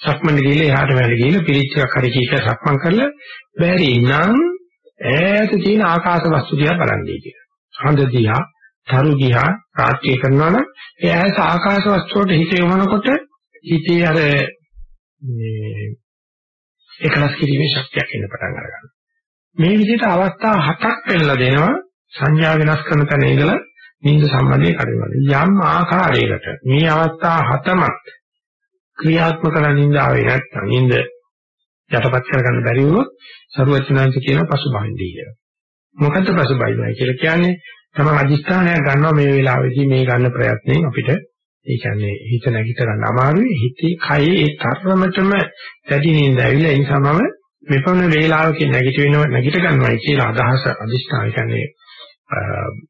සක්මන් ගිහලා එහාට මෙහාට ගිහලා පිළිච්ච එකක් හරි කීක සක්මන් කරලා බැරි නම් ඈත තියෙන ආකාශ වස්තු දිහා බලන්නේ කියලා. හඳ දිහා, තරු දිහා රාත්‍රිය කරනවා නම් ඒ ඈත ආකාශ වස්තු වලට හිත යොමනකොට හිතේ අර මේ එකලස් කිරීමේ ශක්තියක් එන්න පටන් ගන්නවා. මේ විදිහට අවස්ථා හතක් පෙන්නලා දෙනවා සංඥා වෙනස් කරන තැන ඉඳලා නිින්ද සම්බන්ධයෙන් කඩනවා. යම් ආකාරයකට මේ අවස්ථා හතමත් ක්‍රියාත්මක කරන නින්දාවේ නැත්නම් නින්ද යටපත් කරගන්න බැරි වුණොත් සරුවචනාංශ කියන පසුබහින්දී කියලා. මොකද්ද පසුබහින්වයි කියලා කියන්නේ? තමයි අදිස්ථානයක් ගන්නවා මේ වෙලාවේදී මේ ගන්න ප්‍රයත්නයෙන් අපිට ඒ කියන්නේ හිත නැගිට ගන්න අමාරුයි හිතේ කයේ ඒ තරමටම දැඩි නින්ද ඇවිල්ලා ඒ නිසාම මෙපමණ වේලාවකින් නැගිට වෙනව නැගිට ගන්නවයි කියලා අදහස අදිස්ථාන කියන්නේ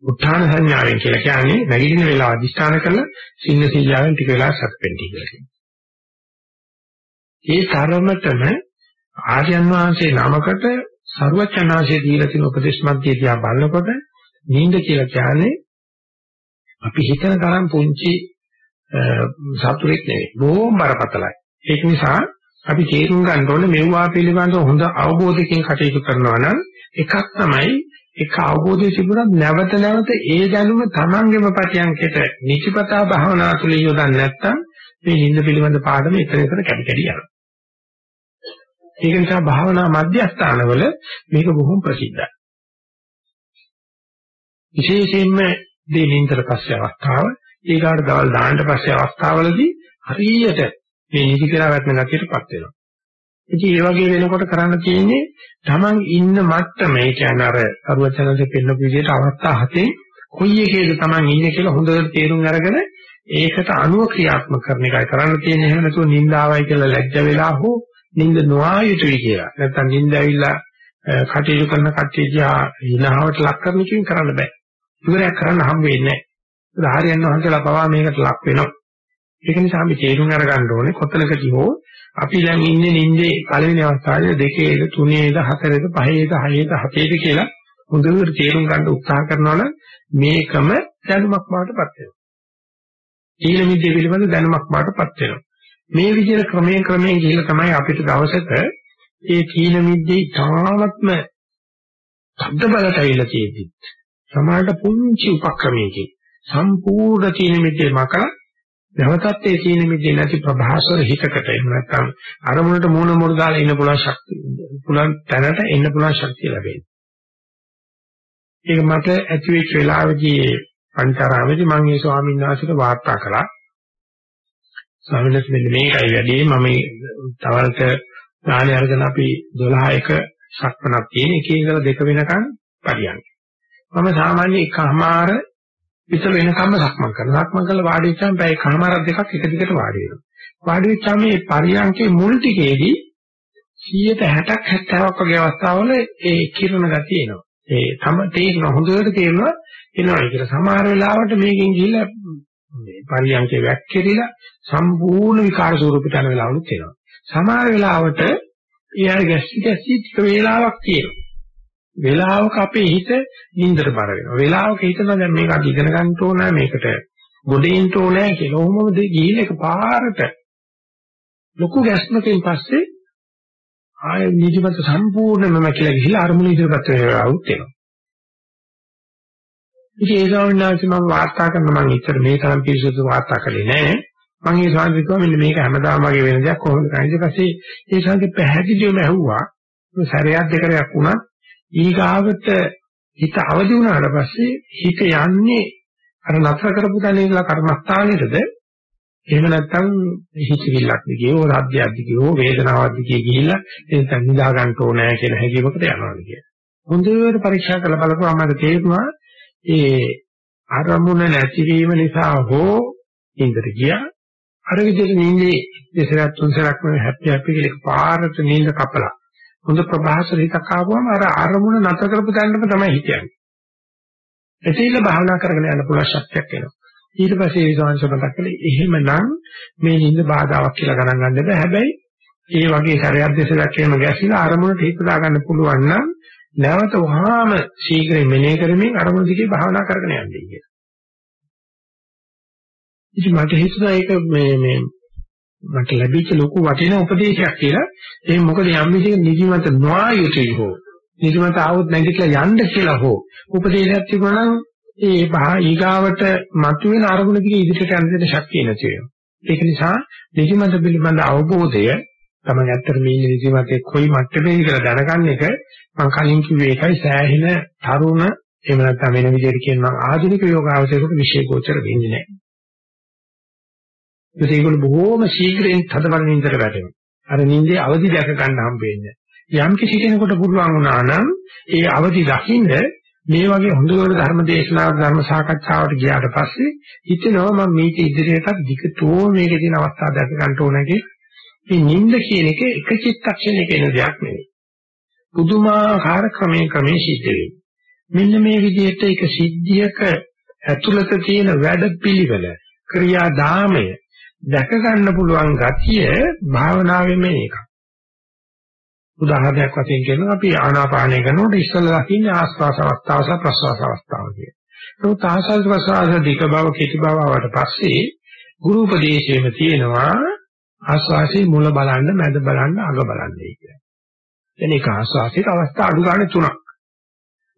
උත්හාන සංඥාවෙන් කියලා කියන්නේ නැගිටින වෙලාව අදිස්ථාන කරලා සින්න සීලාවෙන් ටික වෙලා සස්පෙන්ඩ් කියලා. ඒ තරමටම ආර්යයන් වහන්සේ නමකට ਸਰවචනාංශයේ දීලා තියෙන උපදේශ මැදිය දිහා බලනකොට නිින්ද කියලා කියන්නේ අපි හිතන තරම් පුංචි සතුරෙක් නෙවෙයි. බොහොම බරපතලයි. ඒක නිසා අපි තේරුම් ගන්න ඕනේ මෙවුවා පිළිබඳව හොඳ අවබෝධයකින් කටයුතු කරනවා නම් එකක් තමයි එක අවබෝධය තිබුණත් නැවත නැවත ඒ දැනුම Tamangeම පටියන්කෙට නිචිපතා භාවනා තුළ යොදන්නේ නැත්නම් මේ නිින්ද පිළිබඳ පාඩම එතන එතන කැටි කැටි යනවා. ඒක නිසා භාවනා මධ්‍යස්ථානවල මේක බොහොම ප්‍රසිද්ධයි. විශේෂයෙන්ම දෙනින්තර පස්සේ අවස්ථාව, ඊගාට දවල් දාන්න පස්සේ අවස්ථාවලදී හරියට මේ නිදි කියලා වැටෙන ගතියටපත් වෙනවා. ඉතින් ඒ වගේ වෙනකොට කරන්න තියෙන්නේ Taman ඉන්න මට්ටම ඒ කියන්නේ අර අරුවචනන්සේ පෙන්නපු විදිහට අවස්ථා හතේ කොයි එකේද Taman ඉන්නේ කියලා හොඳට තේරුම් අරගෙන ඒකට අනුව ක්‍රියාත්මක කරන එකයි කරන්න තියෙන්නේ. එහෙම නැතුව නින්දාවයි කියලා ලැජ්ජ වෙලා හෝ නිින්ද නොආ යුතුයි කියලා. නැත්තම් නිින්ද ඇවිල්ලා කටයුතු කරන කට්ටිය දිහා හිනාවට ලක් කරන එකකින් කරන්න බෑ. ඉවරයක් කරන්න හම් වෙන්නේ නැහැ. හරියන්න වහන්සේලා පවා මේකට ලක් වෙනවා. ඒක නිසා අපි තේරුම් අරගන්න ඕනේ කොතනකදී හෝ අපි දැන් ඉන්නේ නිින්දේ පළවෙනි අවස්ථාවේ දෙකේද තුනේද හතරේද පහේද හයේද හතේද කියලා හොඳට තේරුම් ගන්න උත්සාහ කරනවා නම් මේකම දැනුමක් බවටපත් වෙනවා. ඊළ විද්‍ය පිළිබඳ දැනුමක් බවටපත් වෙනවා. මේ විදිහට ක්‍රමයෙන් ක්‍රමයෙන් ගිහිල්ලා තමයි අපිට දවසක ඒ කීන මිද්දේ තාමත්ම ශබ්ද බලට ඇවිල්ලා තියෙද්දි සමාජයට පුංචි උපක්‍රමයකින් සම්පූර්ණ කීන මිද්දේ මකලා නැවතත් ඒ කීන මිද්දේ නැති ප්‍රභාසර හිතකට එහෙම නැත්නම් අරමුණට මූණ මොර දාලා ඉන්න පුළුවන් ශක්තිය පුළුවන් තැනට එන්න පුළුවන් ශක්තිය ලැබෙනවා. ඒක මට ඇති වෙච්ච වෙලාවේදී පංචාරාමේදී මම ඒ ස්වාමීන් වහන්සේට වාර්තා කළා. ස්වාමීන් වහන්සේ මෙන්න මේකයි වැඩි මම තවලට ඥානය අරගෙන අපි 12 එක සක්මනක් තියෙන එකේ ඉඳලා දෙක වෙනකන් පරියන්ක. මම සාමාන්‍ය එකමාර විතර වෙනකම්ම සක්මන් කරනවා. සක්මන් කරලා වාඩි වෙච්චාම පැය එකමාරක් දෙකක් එක දිගට වාඩි වෙනවා. වාඩි වෙච්චාම මේ පරියන්කේ මුල් ටිකේදී 160ක් 70ක් වගේ අවස්ථාවල ඒ කිරණ ගතිය එනවා. ඒ තම තේරෙන හොඳට තේරෙනවා එනවා කියලා. සමහර වෙලාවට මේකෙන් ගිහිල්ලා මේ පරියන්කේ වැක්කිරිලා සම්පූර්ණ විකාර ස්වරූපයට යන වෙලාවලුත් එනවා. සමහර වෙලාවට ඊයර ගැස්සි ගැස්සි ටික වේලාවක් තියෙනවා. වේලාවක අපේ හිත නින්දට බර වෙනවා. වේලාවක හිතනවා දැන් මේක අද ඉගෙන ගන්න ඕනේ මේකට ගොඩේන්න ඕනේ කියලා. ඔහොමම දෙ ගිහිල්ලා එකපාරට ලොකු ගැස්මකින් පස්සේ ආය නිදිමත සම්පූර්ණයෙන්ම කියලා ගිහිල්ලා අරමුණ ඉදිරියට වෙනවුත් වෙනවා. ඉතින් ඒ ස්වාමීන් වහන්සේ මම වාර්තා කරන මම ඉතර මේ තරම් පිරිසුදු වාර්තා කළේ නැහැ. මම ඒ ස්වාමීන් වහන්සේ මෙන්න මේක හැමදාම වගේ වෙන දෙයක් කොහොමද කරන්නේ? ඊට පස්සේ ඒ ස්වාමීන් පැහැදිලිවම ඇහුවා. සැරයක් දෙකරයක් වුණත් ඊගාවට හිත අවදි වුණාට පස්සේ හිත යන්නේ අර නතර කරපු තැන ඉඳලා කර්මස්ථානෙටද එහෙම නැත්නම් හිතවිල්ලක් දිගේ හෝ රාජ්‍යයක් දිගේ හෝ වේදනාවක් දිගේ ගිහිල්ලා එතන නිදා ගන්න ඕනෑ කියන හැඟීමකට යනවා කියන්නේ. හොඳට පරීක්ෂා කරලා බලපුවාම මට තේරුණා ඒ අරමුණ නැතිවීම නිසා හෝ නින්දට ගියා අර විදිහට නින්දේ දෙසරක් තුන්සරක් මේ හැපි හැපි කියලා පාරට නින්ද කපලා හොඳ ප්‍රභාසර හිතක් ආවම අර අරමුණ නැතර කරපු ගන්නම තමයි හිතන්නේ. එතෙයිල භාවනා කරගෙන යන්න පුළුවන් ශක්තියක් එනවා. ඊට පස්සේ ඒ සංසය මතක් කළේ එහෙමනම් මේ නින්ද බාධාවක් කියලා ගණන් ගන්න බෑ. හැබැයි ඒ වගේ සැරයක් දෙසරක් එහෙම ගැසිලා අරමුණට හිත දාගන්න පුළුවන් නම් නැවත වහාම ශීඝ්‍රයෙන් මෙනෙහි කරමින් අරමුණ දිගේ භාවනා කරගෙන යන්නේ කියලා. ඉතින් මට හිතුණා ඒක මේ මේ මට ලැබිච්ච ලොකු වටිනා උපදේශයක් කියලා ඒ මොකද යම් විදිහක නිදිමත නොආයුතුයි හෝ නිදිමත ආවොත් නැගිටලා යන්න කියලා හෝ උපදේශයක් තිබුණා නම් ඒ බා ඊගාවට මතුවෙන අරමුණ දිගේ ඉදිරියට යන්න දෙන්න ශක්තිය නැති වෙනවා. ඒක නිසා නිදිමත පිළිබඳ අවබෝධය තමයි ඇත්තට මේ නිදිමතේ කොයි මට්ටමේ කියලා දැනගන්න එක මම කලින් කිව්වේ ඒකයි සෑහෙන තරුණ එහෙම නැත්නම් වෙන විදිහට කියනවා ආධුනික යෝගාවචරයට විශේෂෝචර වෙන්නේ නැහැ. ඒකෝල බොහෝම ශීඝ්‍රයෙන් තදබල නින්දට වැටෙනවා. අර නින්දේ අවදි දැක ගන්න හම්බෙන්නේ. යම් කිසි කෙනෙකුට පුළුවන් වුණා නම් ඒ අවදි දකින්න මේ වගේ හොඳට ධර්ම දේශනාවක් ධර්ම සාකච්ඡාවට ගියාට පස්සේ හිතෙනවා මම මේක ඉදිරියටත් දිගටම මේකේ තියෙන අවස්ථා දැක ගන්න ඕන මේ නිින්ද කියන එක එක චිත්තක්ෂණයක එන දෙයක් නෙවෙයි. පුදුමාකාර ක්‍රමයෙන් ක්‍රමයෙන් සිද්ධ වෙන්නේ. මෙන්න මේ විදිහට එක සිද්ධියක ඇතුළත තියෙන වැඩ පිළිවෙල ක්‍රියාදාමය දැක ගන්න පුළුවන් ගතිය භාවනාවේ මේ එකක්. උදාහරණයක් වශයෙන් කියනවා අපි ආනාපානය කරනකොට ඉස්සෙල්ලා දකින්නේ ආස්වාස අවස්ථාව සහ ප්‍රස්වාස අවස්ථාව කියන. නමුත් ආස්වාස ප්‍රස්වාස දික බව කෙටි බව ආවට පස්සේ ගුරු උපදේශයේම තියෙනවා ආස්වාසේ මුල බලන්න මැද බලන්න අග බලන්නයි කියන්නේ. එන එක ආස්වාසේ අවස්ථා අඩු ගන්න තුනක්.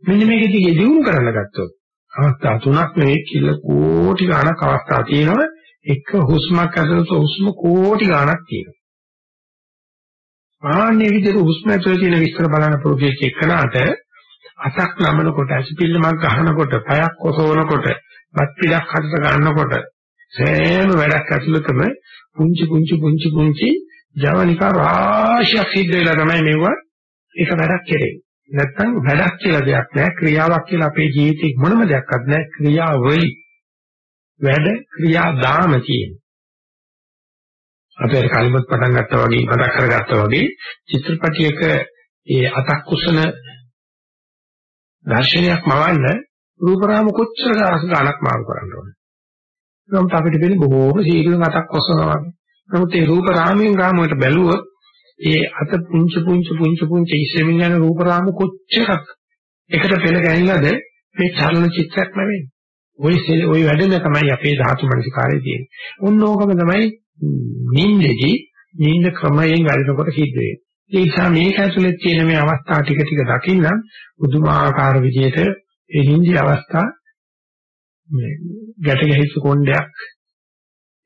මෙන්න මේක දිගේ දිනු කරන්න ගත්තොත් අවස්ථා තුනක් නෙවෙයි කිල්ල කෝටි ගණක් අවස්ථා තියෙනවා එක හුස්මක් ඇතුළත හුස්ම කෝටි ගණක් තියෙනවා. ආන්නේ විදිහට හුස්ම ඇතුළේ තියෙන විස්තර බලන ප්‍රෝජෙක්ට් එකනට අතක් නමනකොට ඇසිපිල්ලමක් ගහනකොට පයක් කොසවනකොට බත් පිටක් හදට ගන්නකොට සෑම වැඩක් ඇතුළතම පුංචි පුංචි පුංචි පුංචි ජවනිකා රාශියක් සිද්ධ වෙලා තමයි මේව එක වැඩක් කෙරෙන්නේ. නැත්තම් වැඩක් කියලා දෙයක් නැහැ ක්‍රියාවක් කියලා අපේ ජීවිතේ මොනම දෙයක්වත් නැහැ ක්‍රියාවයි වැඩ ක්‍රියාදාම තියෙනවා. අපේ කලිමුත් පටන් ගත්තා වගේ මතක් කරගත්තා වගේ චිත්‍රපටයක ඒ අතක් කුසන දර්ශනයක් මවන්න රූපරාම කොච්චර ගානක් මාරු කරන්න ඕනද? නමුත් අපිට වෙන්නේ බොහෝම සීගලෙන් අතක් කොසනවා වගේ. නමුත් ඒ රූපරාමයෙන් ගාමුවට බැලුවොත් ඒ අත පුංචි පුංචි පුංචි පුංචි ඉස්සෙමින් යන රූපරාම කොච්චරක් එකට පෙළ ගැනිලාද මේ චලන චිත්‍රයක් නෙවෙයි. ওই ওই වැඩම තමයි අපේ ධාතු මනසිකාරයේ තියෙන්නේ. ඔන්න ඕකම තමයි නිින්දේදී නිින්ද ක්‍රමයෙන් වැඩනකොට සිද්ධ වෙන්නේ. ඒ නිසා මේක ඇතුලේ තියෙන මේ අවස්ථා ටික ටික දකින්න බුදුමාකාර විදිහට ඒ නිින්දි අවස්ථා මේ ගැට ගැහිච්ච කොණ්ඩයක්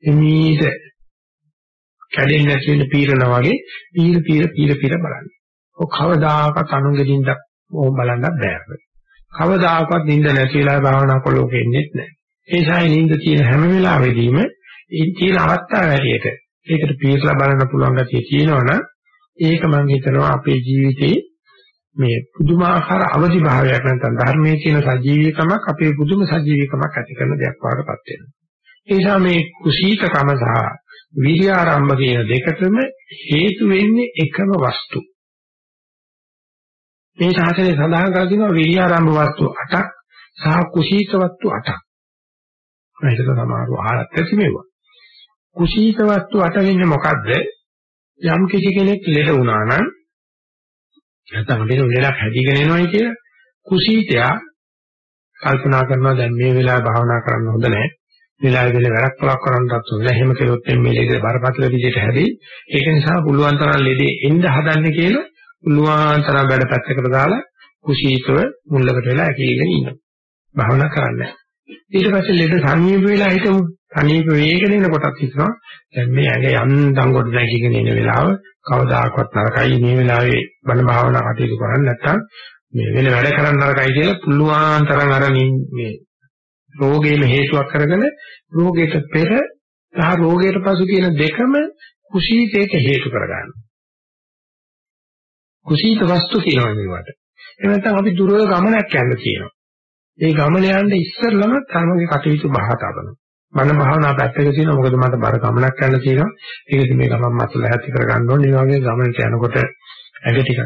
එමීට කැඩෙන්නේ නැති වෙන පීරන වගේ පීර පීර පීර පීර බලන්න. ඔය කවදාකවත් අනුන්ගේ නිින්දක් ඕම් බලන්නත් බෑ. කවදාකවත් නිින්ද නැති වෙලා භාවනා කළෝක එන්නේ නැහැ. ඒ නිසා නිින්ද තියෙන හැම වෙලාවෙදීම ඒ තියෙන අවස්ථාව හැටියට ඒකට පිළිසලා බලන්න පුළුවන් ගැතිය තියෙනවනම් ඒක මම හිතනවා අපේ ජීවිතේ මේ පුදුමාකාර අවදි භාවයක් නැත්නම් ධර්මයේ තියෙන සජීවීකමක් අපේ පුදුම සජීවීකමක් ඇති කරන දෙයක් වඩපත් වෙනවා. ඒ නිසා මේ කුසීතකම සහ විරිය ආරම්භ කියන දෙකටම හේතු වෙන්නේ එකම වස්තු. මේ ශාසනය සඳහන් කරලා තියෙනවා විරිය ආරම්භ වස්තු 8ක් සහ කුසීත වස්තු 8ක්. මේක තමයි අහලත් ඇති මේවා. කුසීත වස්තු අට වෙන්නේ මොකද්ද? යම් කිසි කෙනෙක් ලෙඩ වුණා නම් නැත්නම් වෙන ලෙඩක් හැදීගෙන එනවයි කියලා කුසීතයා කල්පනා කරනවා දැන් මේ වෙලාවේ භාවනා කරන්න හොඳ නැහැ. වෙලාවෙ වෙල වැඩක් පලක් කරන්නත් හොඳ නැහැ. එහෙම කෙරුවොත් මේ ලෙඩ බරපතල විදිහට හැදී ඒක නිසා පුළුවන් තරම් ලෙඩේ එන්න හදන්නේ කියලා පුළුවන් තරම් වැඩ පැත්තකට දාලා කුසීතව මුල්ලකට වෙලා ඇකිලිගෙන ඉන්නවා. භාවනා කරන්නේ ඊට පස්සේ ලෙඩ සමීප වෙලා හිටමු සනීප වේගන එන කොටත් හිතනවා දැන් මේ ඇඟ යන්තම් කොට නැගීගෙන එන වෙලාව කවදාකවත් නරකයි මේ වෙලාවේ බණ භාවනා කටයුතු කරන්නේ නැත්නම් මේ වෙන වැඩ කරන්න නරකයි කියලා පුළුවන් තරම් අර මේ රෝගේම හේතුවක් කරගෙන රෝගයට පෙර සහ රෝගයට පසු කියන දෙකම කුසීතයට හේතු කරගන්න. කුසීත වස්තු කියනවා මේවට. එහෙම නැත්නම් අපි දුර ගමනක් යන්න කියනවා. ඒ ගමන යන්න ඉස්සෙල්ලම තමගේ කටයුතු බහා තබනවා. මන භාවනා පැත්තක තියෙනවා. මොකද මට බර ගමනක් යන්න තියෙනවා. ඒකද මේ ගමන් මතල ඇති කර ගන්න ඕනේ. මේ වගේ ගමනට යනකොට ඇඟ ටිකක්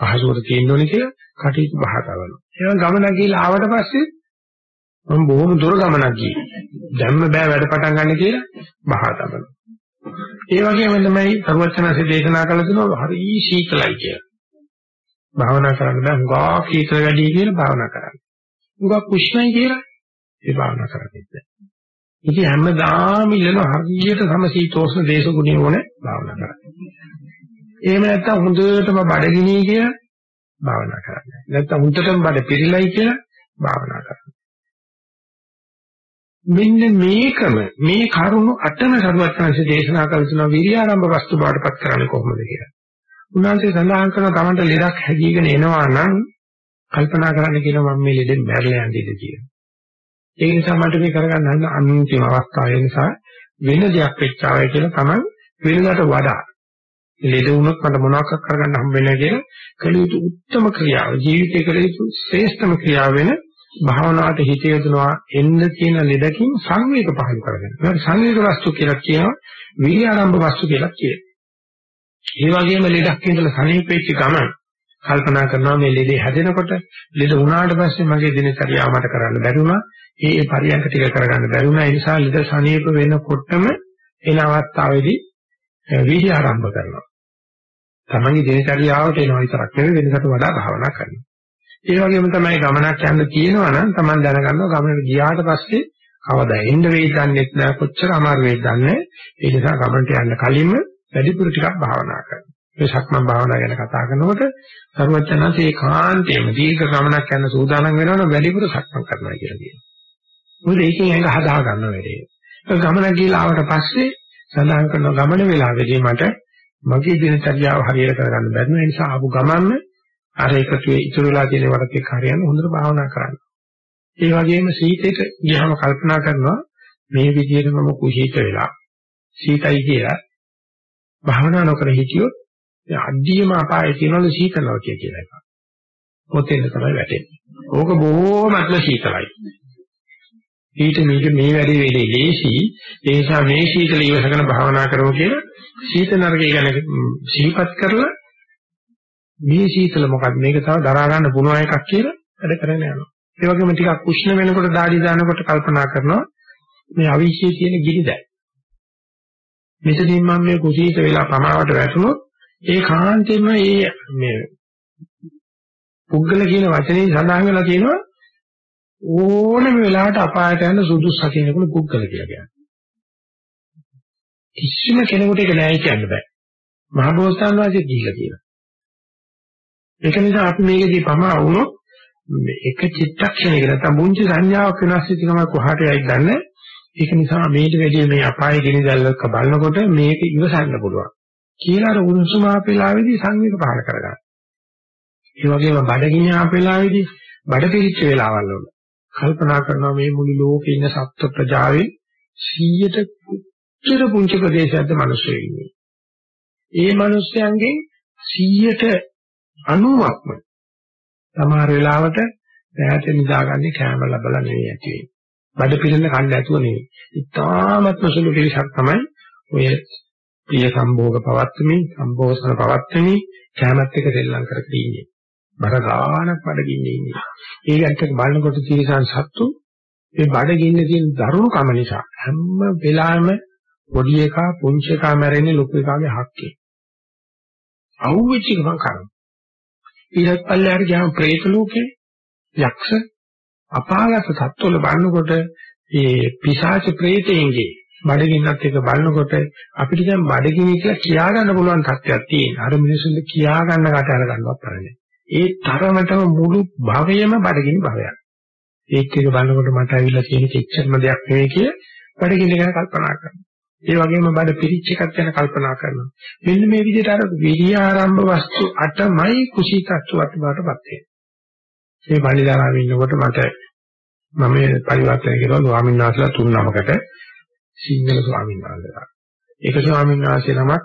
පහසුවට තියෙන්න ඕනේ කියලා කටයුතු බහ කරනවා. ඒ ගමන ගිහලා ආවට පස්සේ මම බොහොම දුර ගමනක් ගියේ. දැම්ම බෑ වැඩ පටන් ගන්න කියලා බහ තබනවා. ඒ වගේම තමයි සරුවචනසේ දේශනා කළ දෙනවා හරි සීතලයි කියලා. භාවනා කරන්න බෑ. හුඟා සීතල වැඩි කියලා භාවනා කරන්න. හුඟා කුෂ්ණයි කියලා ඒ භාවනා කරන්නේ නැහැ ඉතින් හැමදාම ඉල්ලන හරියට සමසීතෝෂ්ණ දේශගුණිය ඕනේ භාවනා කරන්න. එහෙම නැත්නම් හොඳටම බඩගිනි කියලා භාවනා කරන්න. නැත්නම් හොඳටම බඩ පිරිලයි කියලා භාවනා කරන්න. මෙන්න මේකම මේ කරුණු අටම සරුවත්ංශ දේශනා කළ තුන විරියාරම්භ වස්තු බාටපත් කරන්නේ කොහොමද කියලා. උන්වහන්සේ සඳහන් කරන තමන්ට ලෙඩක් හැදීගෙන එනවා නම් කල්පනා කරන්න කියනවා මම මේ ලෙඩෙන් මැරලා යන්න ඉඩ තියෙනවා. ඒ නිසා මට මේ කරගන්න හදන අන්තිම අවස්ථාව නිසා වෙන දෙයක් වෙච්චාවයි කියලා තමයි වෙනකට වඩා ලෙඩ වුණොත් මට මොනවක් කරගන්න හම්බ වෙන්නේ කියලා කළ යුතු උත්තරම ක්‍රියාව ජීවිතේ කළ යුතු ශ්‍රේෂ්ඨම ක්‍රියාව වෙන භාවනාවට හිත යොදනවා එන්න තියෙන ලෙඩකින් සංවේග පහළ කරගන්න. ඒකට සංවේග වස්තු කියලා කියනවා විරි ආරම්භ වස්තු කියලා කියනවා. ඒ වගේම ලෙඩක් ඉඳලා සනීපෙච්ච ගමන් කල්පනා කරනවා මේ ලෙඩේ හැදෙනකොට ලෙඩ වුණාට පස්සේ මගේ දිනචරියාව මට කරන්න බැරි වුණා. ඒ ඒ පරියන්ක ටික කරගන්න බැරි වුණා. ඒ නිසා ලෙඩ සනීප වෙනකොටම එන අවස්ථාවේදී විරි ආරම්භ කරනවා. තමන්ගේ දිනචරියාවට එනවා විතරක් නෙවෙයි වෙනකට වඩා භාවනා කරනවා. ඒ වගේම තමයි ගමනක් යන්න තියෙනවා නම් තමන් දැනගන්නවා ගමනට ගියාට පස්සේ කවදා එන්න වෙයිද දන්නේ නැහැ කොච්චර අමාරු වෙයිද දන්නේ ඒ නිසා ගමනට යන්න කලින්ම වැඩිපුර ටිකක් භාවනා කරනවා. මේ සක්මන් භාවනා ගැන කතා කරනකොට සර්වඥාන්සේ ඒකාන්තයෙන්ම දීර්ඝ ගමනක් යන සූදානම් වෙනවනම් වැඩිපුර සක්මන් කරනවා කියලා කියනවා. මොකද ඒකෙන් ඇඟ හදා ගන්න වැඩේ. ගමන ගිහලා ආවට පස්සේ සඳහන් කරන ගමන වෙලාවේදී මට මගේ දිනචර්යාව හරියට කරගන්න බැරි නිසා ආපු ගමන්ම අර එකතුවේ ඉතුරු වෙලා තියෙන වරක් එක්ක හරියන්න හොඳට භාවනා කරන්න. ඒ වගේම සීතේට ගියම කල්පනා කරනවා මේ විදිහට මම කුසීත වෙලා සීතයි කියලා භාවනා නොකර හිටියොත් අඩියම අපායේ තියෙනවලු සීතලව කියලා එකක්. පොතෙන් තමයි වැටෙන්නේ. ඕක බොහොමත්ම සීතලයි. ඊට මේක මේ වැඩේ වෙලේ ලේසි ඒ නිසා මේ සීතල ඉවසගෙන භාවනා කරමු කියලා සීත නරකය ගැන සිහිපත් කරලා මේ සීතල මොකක්ද මේක තව දරා ගන්න පුළුවන් එකක් කියලා වැඩ කරගෙන යනවා. ඒ වගේම ටිකක් උෂ්ණ වෙනකොට දාඩි දානකොට කල්පනා කරනවා මේ අවිශ්යේ තියෙන ගිනිදැයි. මෙතනින් මම මේ කුසීත වෙලා පමාවට වැටුණොත් ඒ කාන්තේම මේ මේ පුද්ගල කියන වචනේ සඳහන් වෙලා තියෙනවා ඕනම වෙලාවට අපායට යන සුදුසු කෙනෙකුට පුද්ගල කියලා කියනවා. කිසිම කෙනෙකුට ඒක නෑ කියන්න බෑ. මහබෝසතාන් වහන්සේ දීලා කියනවා. ඒක නිසා අපි මේකදී පමා වුණොත් එක චිත්තක්ෂණයක නැත්නම් මුංචි සංඥාවක් වෙනස් වෙච්ච ගමන් කොහාට යයිද දන්නේ ඒක නිසා මේට වැඩි මේ අපායේ ගෙන දැල්ලක බලනකොට මේක ඉවසන්න පුළුවන් කියලා අර උණුසුම ආපෙලාවේදී සංවේග පහල කරගන්න. ඒ වගේම බඩගිනි ආපෙලාවේදී බඩ පිළිච්ච වෙලාවල් වල කල්පනා කරනවා මේ මුළු ලෝකේ ඉන්න සත්ත්ව ප්‍රජාවේ 100ට කුච්චර පුංචි ප්‍රදේශයක්ද මිනිස්සු ඉන්නේ. ඒ මිනිස්යන්ගෙන් 100ට 90ක්ම සමහර වෙලාවට දැහැට නිදාගන්නේ කැම ලැබලා නෙවෙයි ඇති වෙන්නේ. බඩ පිරෙන්න කන්න ඇතුව නෙවෙයි. ඉතාමත්ම සුළු පිළිසක් තමයි ඔය ප්‍රිය සම්භෝග පවත්වමින් සම්භෝසන පවත්වමින් කැමැත් එක දෙල්ලම් කරගෙන ඉන්නේ. බරගානක් බඩගින්නේ ඉන්නේ. ඒ ගැටක බලනකොට තිරසන් සත්තු ඒ බඩගින්න තියෙන දරුණු කම නිසා හැම වෙලාවෙම පොඩි එකා පුංචි එකා මැරෙන්නේ ලොකු එකාගේ හක්කේ. අවුවිච්ච ගමන් කරනවා. ඊට පල්ලෙහාට ගියාම പ്രേත ලෝකේ යක්ෂ අපාගත සත්වල බලනකොට ඒ පිසාච പ്രേතයන්ගේ බඩගින්නත් එක බලනකොට අපිට දැන් බඩගිනි කියලා කියා ගන්න පුළුවන් තත්ත්වයක් තියෙනවා. අර මිනිස්සුන්ට කියා ගන්න කට අර ගන්නවත් පරන්නේ. ඒ තරමටම මුළු භවයම බඩගිනි භවයක්. ඒක එක බලනකොට මට ඇවිල්ලා තියෙන කිච්චරම දෙයක් නෙවෙයි කිය බඩගිනි ගැන කල්පනා කරනවා. ඒ වගේම බඩ පිරිච්ච එකක් ගැන කල්පනා කරනවා. මෙන්න මේ විදිහට අර විරිය ආරම්භ වස්තු අටමයි කුසීතත්ව වටපත් වෙන්නේ. මේ බණිදාරාමේ ඉන්නකොට මට මම පරිවර්තන කරනවා ස්වාමීන් වහන්සේලා තුන් නමකට සිංහල ස්වාමීන් වහන්සේලා. ඒක ස්වාමීන් වහන්සේ නමක්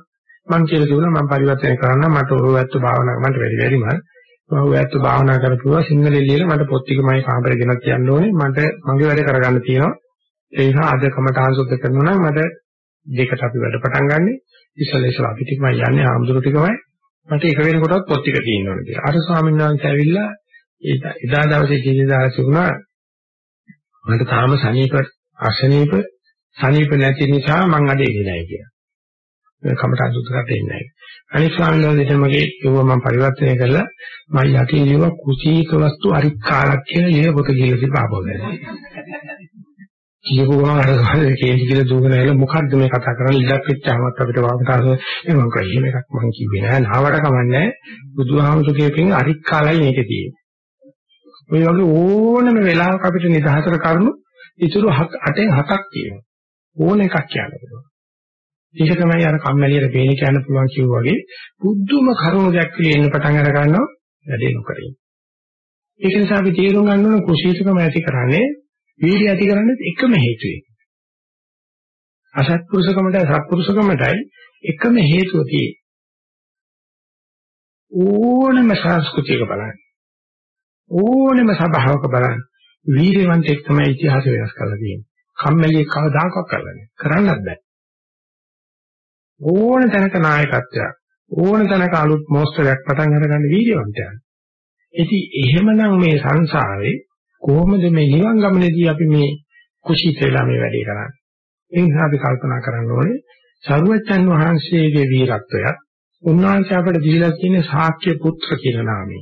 මම කියලා දුන්නා මම පරිවර්තන කරන්න මට ඔරවැත්තු භාවනාව මට වැඩි වැඩිම මම ඔයත් භාවනා කරපුවා. සිංහලෙන් ලියලා මට පොත් ටික මම කාමරේ ගෙනත් කියන්න ඕනේ. මට මගේ වැඩ කරගන්න තියෙනවා. ඒ නිසා අද කමඨාන් සුද්ධ කරනවා නම් මට දෙකට අපි වැඩ පටන් ගන්නෙ. ඉස්සෙල්ලා ඉස්සෙල්ලා අපි ටිකමයි යන්නේ. ආම්දුර ටිකමයි. මට එක වෙනකොටත් පොත් ටික තියෙන්න ඕනේ කියලා. අර ස්වාමීන් වහන්සේ ඇවිල්ලා එදා දවසේ ජීවිතාල තිබුණා. මට තාම සනීප අසනීප සනීප නැති නිසා මං අද එන්නේ නැහැ කියලා. මේ කමඨාන් සුද්ධ කරට එන්නේ නැහැ. අනිත් ස්වාමීන් වහන්සේ මගේ ඒව මම පරිවර්තනය කරලා මම යටින් ඒව කුසීත වස්තු අරික්කාලක් කියලා ඒ පොත කියලා තිබාපෝ ගන්න. කියපු ගමන් අර ගහන්නේ කේන්ති කියලා දුවගෙන ඇවිල්ලා මොකද්ද මේ කතා කරන්නේ? ඉලක්ක වෙච්චාමත් අපිට වාමතාව ඒ මම කිව්වා එහෙම එකක් මම කිව්වේ නෑ. නාවට කමන්නේ බුදුහාමුදුරේකින් අරික් කාලයි මේක තියෙන්නේ. ඔය වගේ ඕනම වෙලාවක අපිට නිදහසට කරුණු ඉතුරු 8න් 7ක් තියෙනවා. ඕන එකක් කියන්න පුළුවන්. ඒක තමයි අර කම්මැලියට බේන කියන්න පුළුවන් කිව්වා වගේ බුද්ධම කරුණු දැක්කේ එන්න පටන් අර ගන්නවා වැඩේ නොකරින් ඒක නිසා අපි තේරුම් ගන්න ඕන කුසීතකම ඇති කරන්නේ වීර්ය ඇති කරන්නේ එකම හේතුවයි. අසත්පුරුෂකමටයි සත්පුරුෂකමටයි එකම හේතුව තියෙන්නේ. ඕනම සංස්කෘතියක බලන්න. ඕනම සභාවක බලන්න. වීරවන්තෙක් තමයි ඉතිහාසය වෙනස් කරලා තියෙන්නේ. කම්මැලි කවදාකවත් කරලා නැහැ. කරන්නත් බෑ. ඕන තැනක නායකත්වයක් ඕන තැනක අලුත් මොස්තරයක් පටන් අරගන්න වීරවන්තයන්. ඉතින් එහෙමනම් මේ සංසාරේ කොහොමද මේ නිවන් ගමනේදී අපි මේ කුසීත වෙලා මේ වැඩේ කරන්නේ? ඒ නිසා අපි කල්පනා කරන්න ඕනේ සරුවච්චන් වහන්සේගේ වීරත්වයත් උන්වහන්සේ අපට දීලා තියෙන ශාක්‍ය පුත්‍ර කියන නාමය.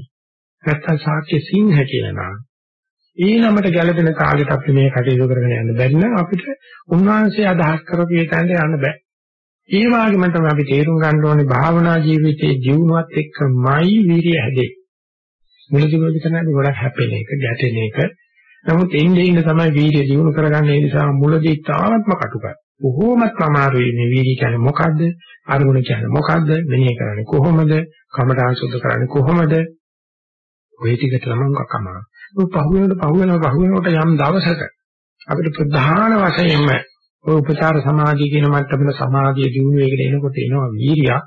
නැත්තම් ශාක්‍ය සිංහ කියන නාමය. ඒ නමට ගැළපෙන කාලෙට අපි මේ කටයුතු කරගෙන යන්න බැරි නම් අපිට උන්වහන්සේ අදහස් කරපු ඒ තැනට යන්න බෑ. ඒ වගේම තමයි අපි තේරුම් ගන්න ඕනේ භාවනා ජීවිතයේ ජීවුණුවත් එක්කමයි වීර්යය හැදෙන්නේ. මුලදී මුලදී කරන්නේ ගොඩක් හැපෙන එක, ගැටෙන එක. නමුත් එන්නේ ඉන්න තමයි වීර්ය දිනු කරගන්න ඒ නිසා මුලදී තාමත්ම කටුකයි. බොහෝමත් අමාරුයි මේ වීර්ය කියන්නේ මොකද්ද? අරමුණ කියන්නේ මොකද්ද? මෙනෙහි කරන්නේ කොහොමද? කමඨාන් සුද්ධ කරන්නේ කොහොමද? ඔය ටික තමන් කකමා. ඔය පහුවෙනකොට පහුවෙනකොට පහුවෙනකොට යම් දවසක අපිට ප්‍රධාන වශයෙන්ම ඔය උපචාර සමාධිය කියන මට්ටමේ සමාධිය දිනු වේගෙන එනකොට එනවා වීර්යයක්.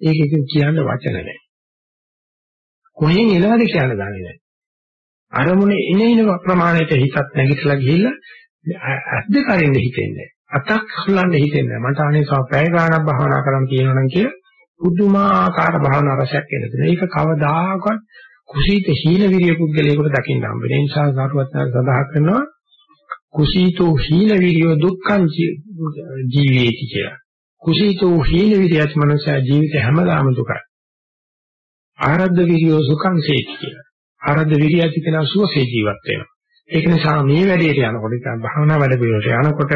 ඒක ඉතින් කියන්න වචන නැහැ. කොහෙන් එනවද කියලා දන්නේ නැහැ. අරමුණේ එන එන ප්‍රමාණයට හිතත් නැගිටලා ගිහිල්ලා ඇද්ද කරින්න හිතෙන්නේ. අතක් හොල්ලන්න හිතෙන්නේ. මට අනේ සව පැය ගාණක් භාවනා කරන්න කියනවනම් කියලා පුදුමාකාර භාවනා රසයක් එන දෙන. ඒක කවදාකවත් කුසීත හීන විරිය පුද්ගලයෙකුට දකින්න හම්බ වෙන නිසා සාරවත්යන් සඳහන් කරනවා කුසීතෝ හීන විරියෝ දුක්ඛං ජීවේති කියලා. කුසීතෝ හීන විරියත් මනස ජීවිත හැමදාම දුකයි. ආරද්ධ විරියෝ සුඛං සේති කියලා. ආරද්ධ විරිය ඇති කෙනා සුවසේ ජීවත් වෙනවා. ඒක නිසා මේ වැඩේට යනකොට ඉතින් භාවනා වැඩ පිළිවෙලට යනකොට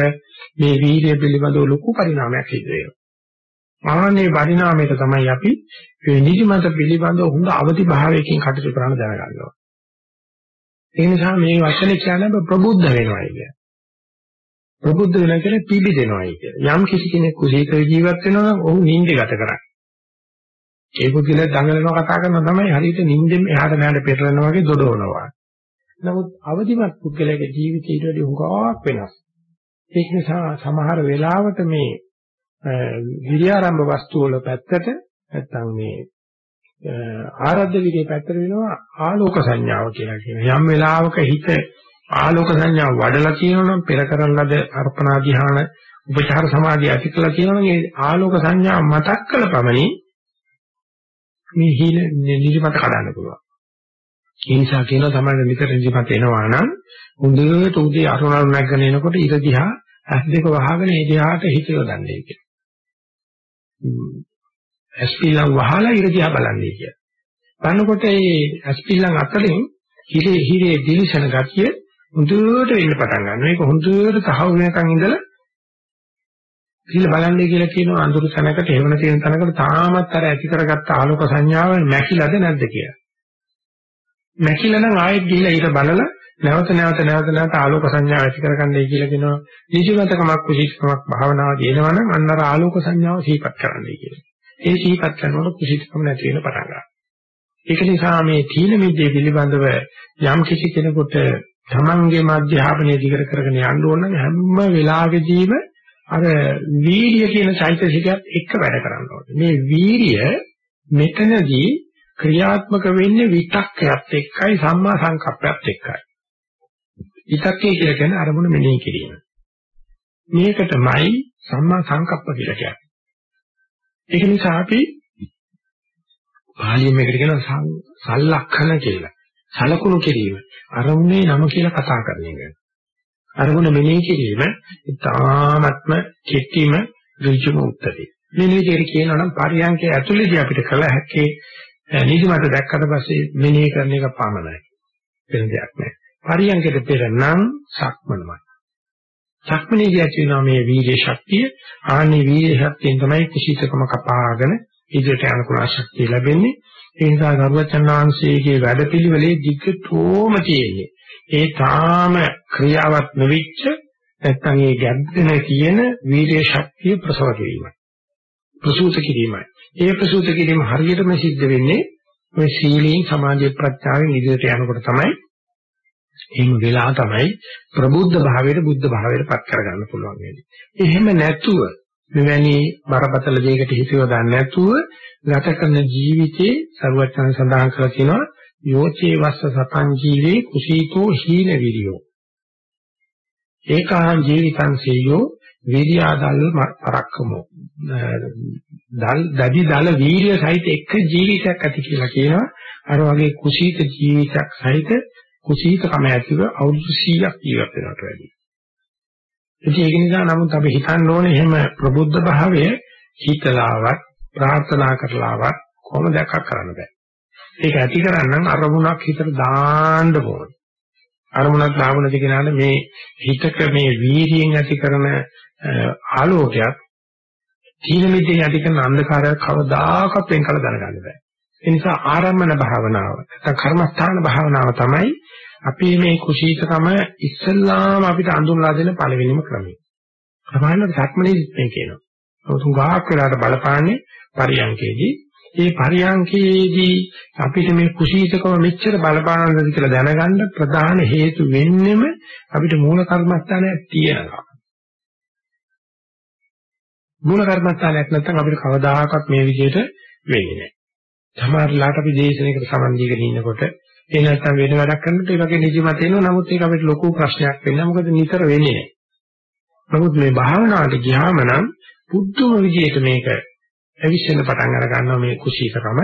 මේ වීර්ය පිළිබඳව ලොකු පරිණාමයක් සිදු වෙනවා. ආන්නේ පරිණාමයට තමයි අපි මේ නිදිමත පිළිබඳව හොඳ අවදි භාවයකින් කටයුතු කරන්න දැනගන්නවා. ඒ නිසා මේ වචනේ කියන්නේ ප්‍රබුද්ධ වෙනවා කියන්නේ. ප්‍රබුද්ධ වෙනවා කියන්නේ පිළිදෙනවා කියන්නේ. යම් කිසි කෙනෙක් කුසීත ජීවත් වෙනවා නම් ඔහු නිින්ද ගත කරන්නේ. ඒ පුදුල දඟලනවා කතා කරනවා තමයි හරියට නිින්දෙන් එහාට මෙහාට පෙරලනවා වගේ දොඩවනවා. නමුත් අවදිමත් පුද්ගලයාගේ ජීවිතය ඊට වඩා හුඟක් වෙනස්. ඒක නිසා සමහර වෙලාවට මේ විරියාරම්භ වස්තු වල පැත්තට නැත්තම් මේ ආරද්ධ විරිය පැත්තට වෙනවා ආලෝක සංඥාව කියලා කියනවා. යම් වෙලාවක හිත ආලෝක සංඥාව වඩලා කියනනම් පෙර කරන ලද අර්පණා ධ්‍යාන උපචාර සමාධිය ඇති කළා කියනනම් ඒ ආලෝක සංඥාව මතක් කළ පමණින් මේ හීන නිදිමත කඩන්න පුළුවන්. ඒ නිසා කියනවා තමයි නිතර නිදිමත එනවා නම් හොඳට උදේ අරුණරු නැගගෙන එනකොට ඉර දිහා ඇස් දෙක වහගෙන ඒ දිහාට හිත යොදන්නේ කියලා. ඇස්පිල්ලම් වහලා ඉර දිහා බලන්නේ කියලා. බලනකොට ඒ ඇස්පිල්ලම් අතරින් හිරේ හිරේ දිලිසන ගතිය හොඳට වෙන්න පටන් ගන්නවා. මේක හොඳට තහවුරු වෙනකන් ඉඳලා කියලා බලන්නේ කියලා කියනවා අඳුරු තැනකට හේවන තියෙන තැනකට තාමත් අර ඇති කරගත්ත ආලෝක සංඥාව මැකිලාද නැද්ද කියලා. මැකිලා නම් ආයෙත් ගිහිල්ලා ඊට බලලා නැවත නැවත නැවත නැවත ආලෝක සංඥාව ඇති කරගන්නයි කියලා කියනවා. නිජමතකමක් කුසීතකමක් භාවනාව දිනනවා නම් අන්න අර ආලෝක සංඥාව සිහිපත් කරන්නයි කියලා. ඒ සිහිපත් කරනකොට කුසීතකම නැති වෙන පටන් ගන්නවා. ඒක නිසා මේ තීන මිද්දේ පිළිබඳව යම් කිසි කෙනෙකුට තමන්ගේ මධ්‍යාපනයේ දිගට කරගෙන යන්න ඕන නම් හැම වෙලාවෙදීම අර වීර්ය කියන චෛතසිකයත් එක්ක වැඩ කරන්න ඕනේ. මේ වීර්ය මෙතනදී ක්‍රියාත්මක වෙන්නේ විතක්කයත් එක්කයි සම්මා සංකප්පයත් එක්කයි. විතක්කේ කියලා කියන්නේ අරමුණ මෙනෙහි කිරීම. මේකටමයි සම්මා සංකප්ප කියලා කියන්නේ. ඒක නිසා අපි පාලියෙන් මේකට කියනවා සල්ලක්ෂණ කියලා. සලකුණු කිරීම. අරමුණේ නම කියලා කතා කරන එක. අරමුණ මෙනෙහි කිරීම ඉතාමත්ම කෙටිම ඍජුම උත්තරේ. මේ විදිහට කියනවා නම් පරියන්කේ ඇතුළේදී අපිට කළ හැකි නිදිමත දැක්කට පස්සේ මෙනෙහි කරන එක පමණයි. වෙන දෙයක් නෑ. පරියන්කයට පෙර නම් සක්මනමයි. සක්මනේදී ඇති වෙනවා මේ වීර්ය ශක්තිය. ආනේ වීර්ය ශක්තියෙන් තමයි කුසීතකම කපාගෙන ඉදිරියට යන කුණ ශක්තිය ලැබෙන්නේ. ඒ නිසා ගරුවචන් වහන්සේගේ වැඩපිළිවෙලේ දිග්ගතෝම තියෙන්නේ. ඒ තාම ක්‍රියාවත් නොවිච්ච නැත්නම් ඒ ගැබ්දෙන කියන වීර්ය ශක්තිය ප්‍රසව කිරීමයි. ප්‍රසූත කිරීමයි. ඒ ප්‍රසූත කිරීම හරියටම සිද්ධ වෙන්නේ ඔය සීලයෙන් සමාධිය ප්‍රත්‍යාවෙන් ඉදිරියට යනකොට තමයි එහෙම වෙලා තමයි ප්‍රබුද්ධ භාවයට බුද්ධ භාවයට පත් කරගන්න පුළුවන් වෙන්නේ. එහෙම නැතුව මෙවැනි බරපතල දෙයකට හිතියව ගන්න නැතුව ගත කරන ජීවිතේ සරුවචන සඳහන් කරලා තියෙනවා යෝචේ වස්ස සතං ජීවේ කුසීතෝ හීන විරියෝ. ඒකාං ජීවිතං සේයෝ විරියාදල් පරක්කමෝ. දල් දදි දල වීර්ය සහිත එක ජීවිතයක් ඇති කියලා කියනවා. අර වගේ කුසීත ජීවිතයක් සහිත කුසීතකම ඇතිව අවුරුදු 100ක් ජීවත් වෙනවට වැඩියි. ඉතින් ඒක නිසා නමුත් අපි හිතන්න ඕනේ එහෙම ප්‍රබුද්ධ භාවය හිතලාවත් ප්‍රාර්ථනා කරලාවත් කොහොමද දැක්ක කරන්න බෑ. ඒක ඇති කරගන්න අරමුණක් හිතට දාන්න ඕනේ. අරමුණක් දාමුණද කියනහම මේ හිතක මේ වීර්යයෙන් ඇති කරන ආලෝකයක් තීන මිද්දේ ඇති කරන අන්ධකාරයක් කවදාකවත් වෙන් කළ දැනගන්න බෑ. ඒ නිසා ආරම්මන භාවනාව නැත්නම් කර්මස්ථාන භාවනාව තමයි අපි මේ කුසීතකම ඉස්සල්ලාම අපිට අඳුන්ලා දෙන පළවෙනිම ක්‍රමය. සමානව සක්මනේ මේ කියනවා. උතුම් ගාහක් වෙලාට බලපාන්නේ පරියන්කේදී. ඒ පරියන්කේදී අපිට මේ කුසීතකම මෙච්චර බලපානවද කියලා දැනගන්න ප්‍රධාන හේතු වෙන්නෙම අපිට මූල කර්මස්ථානයක් තියෙනවා. මූල කර්මස්ථානයක් නැත්නම් අපිට කවදාකවත් මේ විදිහට වෙන්නේ නැහැ. සමහරලාට අපි දේශනයකට සමන් දීගෙන ඉන්නකොට ඒ නැත්තම් වෙන වැඩක් කරනකොට ඒ වගේ නිදිමත එනවා. නමුත් ඒක අපිට ලොකු ප්‍රශ්නයක් වෙන්නේ මොකද නිතර වෙන්නේ නැහැ. නමුත් මේ භාවනාවට ගියාම නම් පුදුම විදිහට මේක ඇවිස්සෙන පටන් අර ගන්නවා මේ කුසීතකම.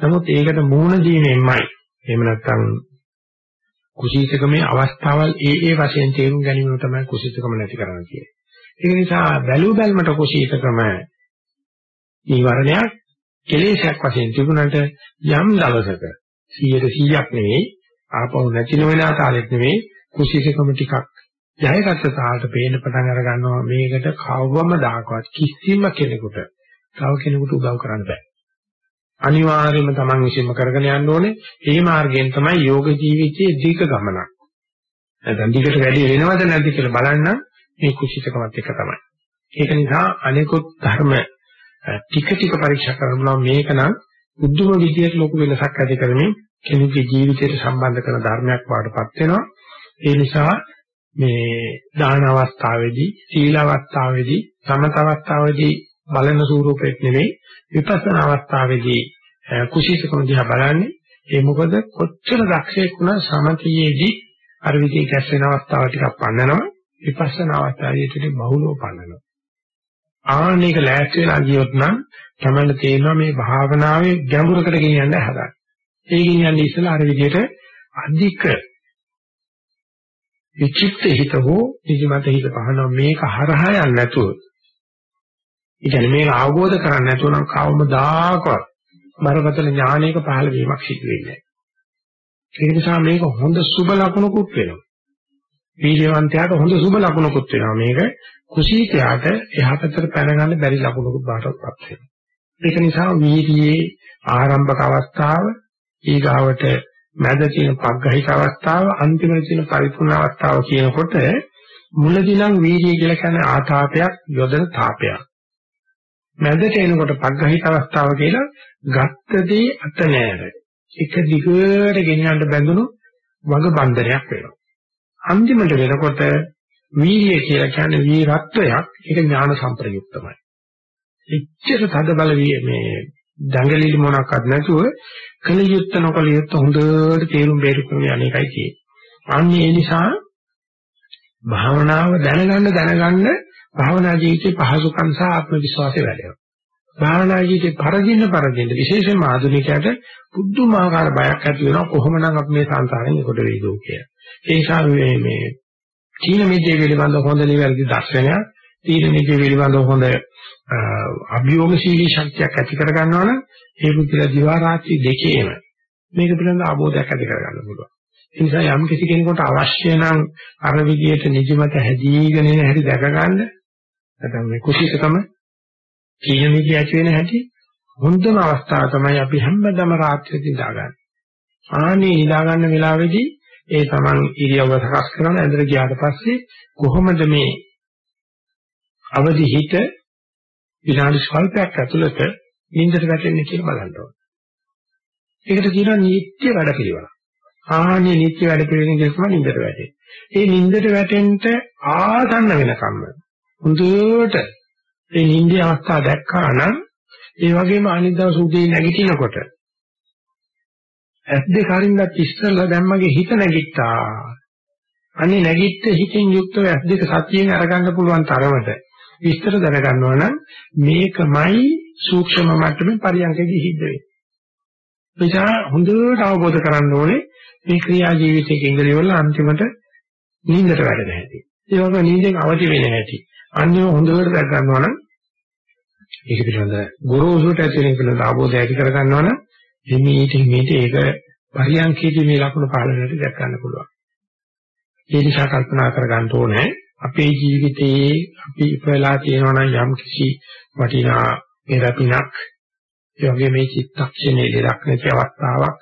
නමුත් ඒකට මූණ දීමෙන්මයි. එහෙම නැත්තම් කුසීතකමේ අවස්ථාවල් ඒ ඒ වශයෙන් තේරුම් ගැනීම තමයි කුසීතකම නැති කරන්නේ කියන්නේ. ඒක නිසා බැලු බැලමට කුසීතකම නිවරණයක් කෙලෙසයක් වශයෙන් තිබුණාට යම් දවසක 100ක් නෙවෙයි ආපහු නැති නොවන ආකාරයක් නෙවෙයි කුසීතකම ටිකක් ජයගත්ත තාලට පේන්න පටන් අර ගන්නවා මේකට කවවම දාකවත් කිසිම කෙනෙකුට තව කෙනෙකුට උදව් කරන්න බෑ. අනිවාර්යයෙන්ම Taman විශ්ීම කරගෙන යන්න ඕනේ. ඒ මාර්ගයෙන් තමයි යෝග ජීවිතයේ දීක ගමනක්. නැත්නම් දීකට වැඩි වෙනවද නැද්ද කියලා බලන්න මේ කුසීතකමත් එක තමයි. ඒක නිසා අනෙකුත් ධර්ම ටික ටික පරීක්ෂා කරනවා මේක නම් බුද්ධම විදියට ලොකු වෙනසක් ඇති කරමින් කෙනෙකුගේ ජීවිතයට සම්බන්ධ කරන ධර්මයක් වඩපත් වෙනවා. ඒ නිසා මේ දාන අවස්ථාවේදී, සීල අවස්ථාවේදී, සමත අවස්ථාවේදී බලන ස්වරූපයක් නෙවෙයි විපස්සනා අවස්ථාවේදී කුසීතකම දිහා බලන්නේ. ඒ මොකද කොච්චර දක්ෂයෙක් වුණා සමතියේදී අර විදිහේ කැස් වෙන අවස්ථාව ටිකක් පන්නනවා. විපස්සනා අවස්ථාවේදී බහුලව පන්නනවා. ආනේක ලෑස්ති වෙලා ගියොත් නම් තමයි තේරෙනවා මේ භාවනාවේ ගැඹුරකට ගෙනියන්න හදන්නේ. ඒ ගෙනියන්නේ ඉස්සලා අර විදිහට අධික විචිත්ත හිත හෝ නිදිමත හිත පහනවා මේක හරහා යන්නේ නැතුව. ඒ කියන්නේ මේක අවබෝධ කරගන්න නැතුව නම් කවමදාකවත් බරපතල ඥානයක පහළ වීමක් සිදු වෙන්නේ නැහැ. ඒ නිසා මේක හොඳ සුබ ලකුණකුත් වෙනවා. වීර්යවන්තයාට හොඳ සුබ ලකුණකුත් වෙනවා. මේක කුසීතයාට එහා පැත්තට පැන ගන්න බැරි ලකුණකුත් බාටපත් වෙනවා. ඒක නිසා වීර්යයේ ආරම්භක අවස්ථාව ඊගාවට මැද තියෙන පග්ගහික අවස්ථාව අන්තිමට තියෙන පරිපූර්ණ අවස්ථාව කියනකොට මුලදී නම් වීර්යය කියලා කියන්නේ ආතාපයක් යොදන තාපයක්. මැදට එනකොට පග්ගහික අවස්ථාව කියලා ගත්තදී අත නෑර. එක දිගට ගෙනියන්න බැඳුණු වග බන්ධනයක් වෙනවා. අන්තිමට වෙනකොට වීර්යය කියලා කියන්නේ වීරත්වයක් ඒක ඥාන සම්ප්‍රයුක්තමයි. එච්චර තද බල මේ දඟලිලි මොනක්වත් නැතුව කල යුත්ත නොකල යුත්ත හොඳට තේරුම් බේරුම් යන එකයි තියෙන්නේ. අන්නේ ඒ නිසා භාවනාව දැනගන්න දැනගන්න භාවනා ජීවිතේ පහසුකම් සහ ආත්ම විශ්වාසය වැඩෙනවා. භාවනා ජීවිතේ පරදින්න පරදින්න විශේෂයෙන්ම ආධුනිකයට පුදුමාකාර බයක් ඇති වෙනවා කොහොමනම් අපි මේ සංසාරයෙන් කොට වෙයිද කියලා. ඒ නිසා මේ මේ තීන මිද්දේ පිළිබඳ හොඳ නිවැරදි දර්ශනයක් තීන මිද්දේ පිළිබඳ හොඳ අභියෝගශීලී ශක්තියක් ඇති කර ගන්නවා නම් ඒ පුදුල දිවා රාත්‍රී දෙකේම මේක පිළිබඳ අවබෝධයක් ඇති කර ගන්න පුළුවන්. ඒ නිසා යම් කිසි කෙනෙකුට අවශ්‍ය නම් අර විදියට නිදිමත හැදීගෙන එන හැටි දැක ගන්න නැත්නම් මේ කුසීතකම කීයමදී ඇති වෙන හැටි හොඳම අවස්ථාව තමයි අපි හැමදාම රාත්‍රියේදී දාගන්න. ආනේ නිදා ගන්න වෙලාවේදී ඒ Taman ඉරියව්ව සකස් කරන ඇඳට ගියාට පස්සේ කොහොමද මේ අවදි හිත විනාඩි ස්වල්පයක් ඇතුළත නිින්දට වැටෙන්නේ කියලා බලන්න ඕනේ. ඒකට කියනවා නිත්‍ය වැඩ පිළිවෙල. ආන්නේ නිත්‍ය වැඩ පිළිවෙලින් කියනවා නිින්දට වැටෙන්නේ. ඒ නිින්දට වැටෙන්න ආසන්න වෙනකම්ම හොඳට ඒ නිින්දේ අවස්ථාව දැක්කා නම් ඒ වගේම අනිත් දවස් උදේ නැගිටිනකොට ඇස් දෙක අරින්නත් ඉස්සෙල්ලා දැන් මගේ හිත නැගිට්ටා. අනේ නැගිට හිතින් යුක්තව ඇස් දෙක සතියෙන් අරගන්න පුළුවන් තරමට විස්තර දැනගන්නවා නම් මේකමයි සූක්ෂම මට්ටමේ පරියන්කදී සිද්ධ වෙන්නේ. නිසා හොඳට අවබෝධ කරගන්න ඕනේ මේ ක්‍රියා ජීවිතයේ ඉංග්‍රීසි වල අන්තිමට නිින්දට වැඩ නැහැටි. ඒ වගේ නිින්දෙන් අවදි වෙන්නේ නැහැටි. අන්‍යව හොඳට දැක ගන්නවා නම් ඒක පිළිබඳ ගුරුසුට ඇතුලේ පිළිබඳ අවබෝධය ඇති කර ගන්නවා නම් හිමීට හිමීට ඒක පරියන්කේදී මේ ලක්ෂණ පාලනයට දැක් ගන්න පුළුවන්. ඒ නිසා කල්පනා කර ගන්න ඕනේ අපේ ජීවිතයේ අපි ඉපලා තියෙනවා නම් යම් කිසි වටිනා පෙරපිනක් ඒ වගේ මේ චිත්තක්ෂණයේ දෙයක් නැති අවස්ථාවක්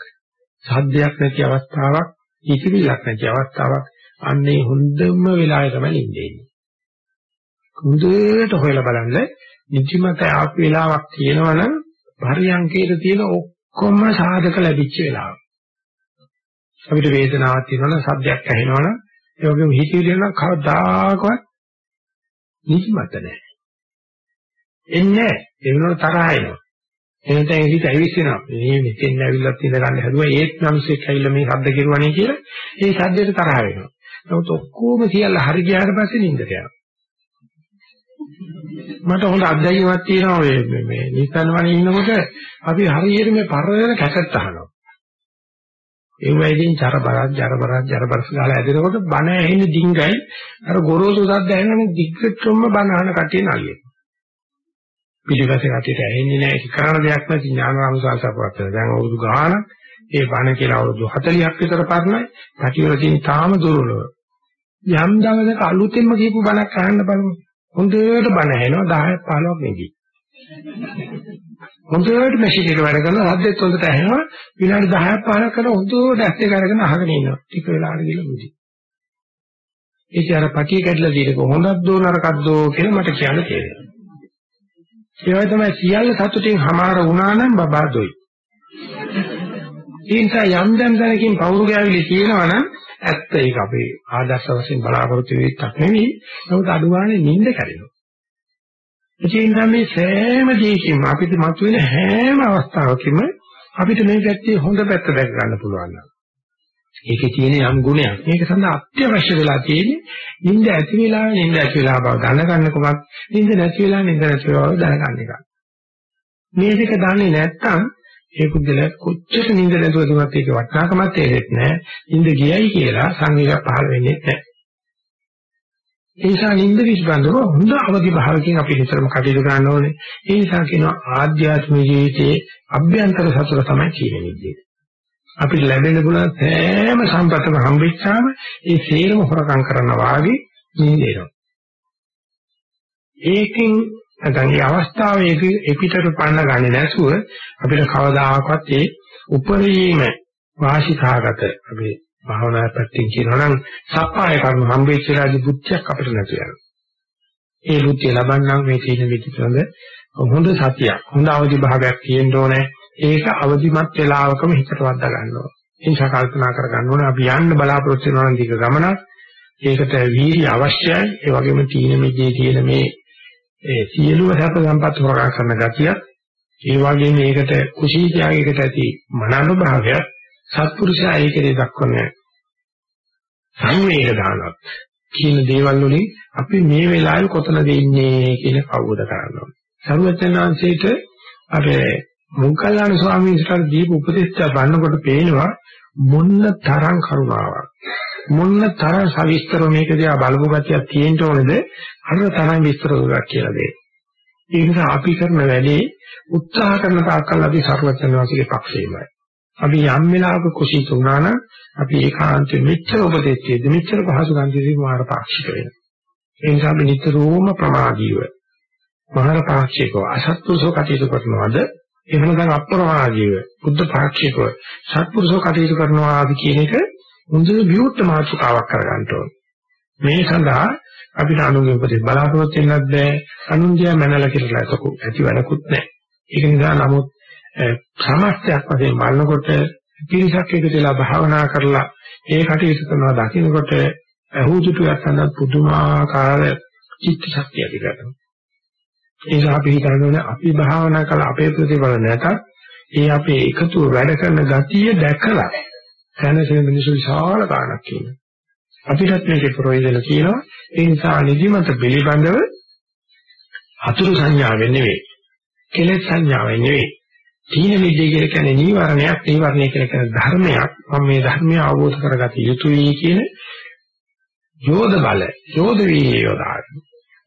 සාධ්‍යයක් නැති අවස්ථාවක් ඉතිවිලක් නැති අවස්ථාවක් අන්නේ හොඳම වෙලාවේ තමයි ඉන්නේ. හොඳට හොයලා බලන්න නිදිමත ආපු වෙලාවක් තියෙනවනම් පරියන්කේට තියෙන ඔක්කොම සාධක ලැබිච්ච වෙලාව. අපිට වේදනාවක් තියෙනවනම් සද්දයක් ඇහෙනවනම් ඒ වගේම හිතවිලි නම් කවදාකවත් නිදිමත නැහැ. එන්නේ ඒ වෙනකොට තරහ එනවා. එනතෙන් හිත ඇවිස්සෙනවා. මේ මෙතෙන් ඇවිල්ලා ඉඳ ගන්න හැදුවා ඒත් මිනිස්සෙක් ඇවිල්ලා මේ ශබ්ද කෙරුවනේ කියලා ඒ ශබ්දයට තරහ වෙනවා. නමුත් ඔක්කොම කියලා හරි ගියාට පස්සේ නිින්දට යනවා. මට හොඳ අත්දැකීමක් තියෙනවා මේ මේ නිස්සන් වනේ ඉන්නකොට අපි හරියට මේ පරණ කැසට් අහනවා. ඒ වෙයිදින් චර බරක් ජර බරක් ජර බරස් ගාලා ඇදෙනකොට බණ ඇහෙන ඩිංගයි අර ගොරෝසු සද්ද ඇහෙනනේ දිග්ගටම බණ අහන කටිය නලියෙ. පිළිගැසේ කටියට ඇහෙන්නේ නැහැ ඒක කරන දෙයක් නැති ඥානරාම සාසපවත්. දැන් අවුරුදු ගාන ඒ බණ කියලා අවුරුදු 40ක් විතර පරණයි. කටිවල තියෙන තාම දුර්වලව. යම් දවසක අලුතෙන්ම කියපු බණක් අහන්න බලමු. හොඳට බණ ඇහෙනවා 10ක් 15ක් නෙගි. හොඳට මැෂින් එක වැඩ කරනවා හද්දෙත් හොඳට ඇහෙනවා විනාඩි 10ක් 15ක් කරලා හොඳට ඇස් දෙක අරගෙන අහගෙන ඉන්නවා. ටික වෙලාවකට ගිහලා මුදි. ඒක අර පටිය කැඩලා දීලක හොඳක් දෝ නරකක් දෝ කියලා මට කියන්න තේරෙනවා. ඒ වගේ තමයි සියල්ල සතුටින් හමාර වුණා නම් බබා දොයි. ඒ නිසා යම් දැන් දැනකින් පවුරු ගෑවිලි තියෙනවා නම් ඇත්ත ඒක අපේ ආදර්ශ වශයෙන් බලාපොරොත්තු වෙන්නක් නෙවෙයි. නමුත් අඩුවානේ නිින්ද කැඩෙනවා. ඒ නිසා මේ සෑම දෙයකින්ම අපිට මතුවෙන හැම අවස්ථාවකම අපිට මේ පැත්තේ හොඳ පැත්ත දැක ගන්න පුළුවන්. ඒකේ තියෙන යම් ගුණයක්. මේක සඳහා අත්‍යවශ්‍ය වෙලා තියෙන්නේ නිින්ද ඇති වෙලා නිින්ද ඇති වෙලා බව දැනගන්න කොමත් නිින්ද නැති වෙලා නිින්ද නැති බව දැනගන්න එක. මේ දෙක දන්නේ නැත්නම් ඒ පුද්ගලයා කොච්චර නිින්ද නැතුව දුනත් ඒක වටිනාකමක් තේරෙන්නේ නැහැ. නිින්ද ගියයි කියලා සංවේගයක් පහළ වෙන්නේ නැහැ. ඒ නිසා නිින්ද පිළිබඳව හොඳ අවදි භාවකින් අපි හිතරම කටයුතු කරන්න ඕනේ. ඒ නිසා කියනවා ආධ්‍යාත්මික ජීවිතයේ අභ්‍යන්තර සතුට තමයි කියන විදිහට. අපිට ලැබෙන පුළුවන් සෑම සම්පතම හම්බෙච්චාම ඒ සේරම හොරකම් කරනවා වාගේ නිින්දේනවා. ඒකෙන් නැත්නම් මේ අවස්ථාවේ එපිටට පන්න ගන්නේ නැසුව අපිට කවදාකවත් ඒ උපරිම වාසිකාගත අපේ භාවනා පැත්තෙන් කියනවා නම් සප්පාය කර්ම හම්බෙච්ච රාජි බුද්ධියක් අපිට නැති වෙනවා. ඒ බුද්ධිය ලබන්නම් මේ තීන විචිතවල හොඳ සතියක් හොඳ අවදි භාවයක් තියෙන්න ඕනේ. ඒක අවදිමත් වේලාවකම හිතට වද්දා ගන්න ඕනේ. ඒ කල්පනා කර ගන්න ඕනේ අපි යන්න බලාපොරොත්තු වෙනවා නම් දීක ගමනක්. ඒකට වීර්ය අවශ්‍යයි. ඒ වගේම තීන මිදේ තියෙන මේ ඒ සියලුම සැප සම්පත් හොරගා කරන ගතිය ඒ වගේම මේකට කුසී ත්‍යාගයකට ඇති මනානුභාවය සත්පුරුෂයා ඒකේ දක්වන සංවේග දානක් කියන දේවල් වලින් අපි මේ වෙලාවේ කොතනද ඉන්නේ කියන අවබෝධ කරගන්නවා. සරුවචනාංශයේට අර මොග්ගල්ලාන ස්වාමීන් වහන්සේට දීප උපදේශය බලනකොට පේනවා මොන්න තරම් කරුණාවක් මොන්න තරම් සවිස්තර මේක දිහා බලපු ගතියක් තියෙන්න ඕනේද අර තරම් විස්තර උගක් කියලා දෙන්න. ඒ නිසා අපි කරන වැඩේ උත්සාහ කරන තාක්කල් අපි සර්වඥ වාසිකේ පක්ෂේමයි. අපි යම් වෙලාවක කුසීත වුණා නම් අපි ඒකාන්තයෙන් මෙච්චර උපදෙච්චේද මෙච්චර පහසුකම් දෙදී මාර පාක්ෂික වෙනවා. ඒ නිසා අපි නිතරම ප්‍රමාදීව මහර පාක්ෂිකව අසත්පුරුෂව කටයුතු කරනවාද එහෙම නැත්නම් අප්‍රමාදීව බුද්ධ පාක්ෂිකව සත්පුරුෂව කටයුතු කරනවාද කියන එක මුදුන විවුර්ත මාතෘකාවක් කරගන්න ඕනේ. මේ සඳහා අපිට අනුගේ උපදෙස් බලාපොරොත්තු වෙන්නත් බෑ අනුන්දියා මනල කියලා ඇති වැඩකුත් නැහැ. ඒක නිසා නමුත් සමස්තයක් වශයෙන් බලනකොට පිරිසක් එකතු වෙලා භාවනා කරලා ඒ කටයුතු කරනවා දකින්නකොට අහුදුතු යත්තන පුදුමාකාර චිත්ත ශක්තිය ඇති කරනවා. ඒක අපි හිතන්නේ අපි භාවනා කළ අපේ ප්‍රතිඵල නැතත් ඒ අපේ එකතු වැඩ කරන ගතිය දැකලා දැනසෙන මිනිස්සු විශාල ගාණක් කියනවා. අපිටත් මේකේ ප්‍රයෝජන තියෙනවා. ඒ නිසා නිදිමත පිළිබඳව අතුරු සංඥාවෙන් නෙවෙයි. කෙලෙස් සංඥාවෙන් නෙවෙයි. තීන මිද්දේ කියලා කියන්නේ නීවරණයක්, නීවරණය කියලා කියන්නේ ධර්මයක්. මම මේ ධර්මය අවබෝධ කරගත යුතුයි කියන යෝධ බල, යෝධ වී යෝධාන.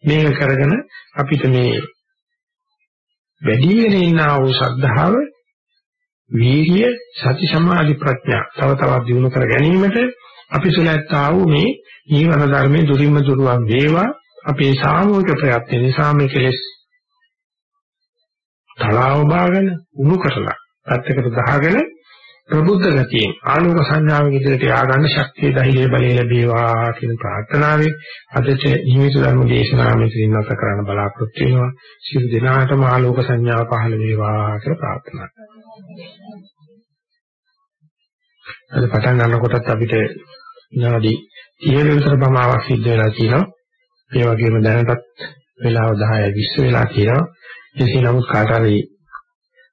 මේක කරගෙන අපිට මේ වැඩි වෙන ඉන්නා වූ ශ්‍රද්ධාව, වීර්ය, සති සමාධි ප්‍රඥා තව තවත් දියුණු කර ගැනීමට අපි සුලැත්තා වූ මේ නීවරණ ධර්මයේ දුරින්ම දුරුවන් වේවා. අපේ සාමූහික ප්‍රයත්න නිසා මේ කෙලෙස් තලාව බාගෙන උණු කරලා පැත්තකට දාගෙන ප්‍රබුද්ධ ගතියෙන් ආලෝක සංඥාවෙන් ඉදිරියට ය아가න්න ශක්තිය ධෛර්ය බලය ලැබේවා කියන ප්‍රාර්ථනාවෙන් අදට නිමිති ධර්ම දේශනාව මෙතනින් නැවත කරන්න බලාපොරොත්තු වෙනවා. සියලු දෙනාටම ආලෝක සංඥාව පහළ වේවා කියලා ප්‍රාර්ථනා අද පටන් ගන්නකොටත් අපිට විනාඩි 30 විතර ප්‍රමාණයක් සිද්ධ වෙලා තියෙනවා ඒ වගේම දැනටත් වෙලාව 10 20 වෙලා තියෙනවා එසේ නමුත් කාට හරි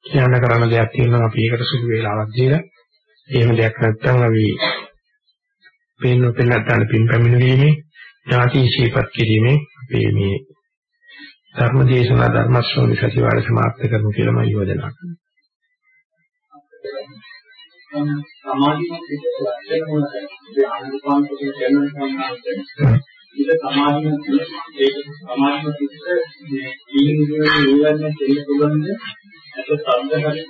කියන්න කරන්න දෙයක් තියෙනවා අපි ඒකට සුළු වේලාවක් දීලා එහෙම දෙයක් නැත්නම් අපි පේන්න පෙන්නත් ගන්න පින් පැමිණීමේ ඥාති ශීපත් කිරීමේ අපේ මේ ධර්ම දේශනා ධර්ම ශ්‍රවණ සතිවාරය සමාප්ත කරමු කියලා මම යෝජනා කරනවා. සමාධිමත් පිට ලක්ෂණ මොනවාද? ඒ ආනුපාතික කරන සම්මානය ඉත සමාධිමත් ඒක සමාධිමත් පිට මේ ඊනිගේ නිවර්ණ දෙන්න පුළුවන්ද? අත සම්දහරි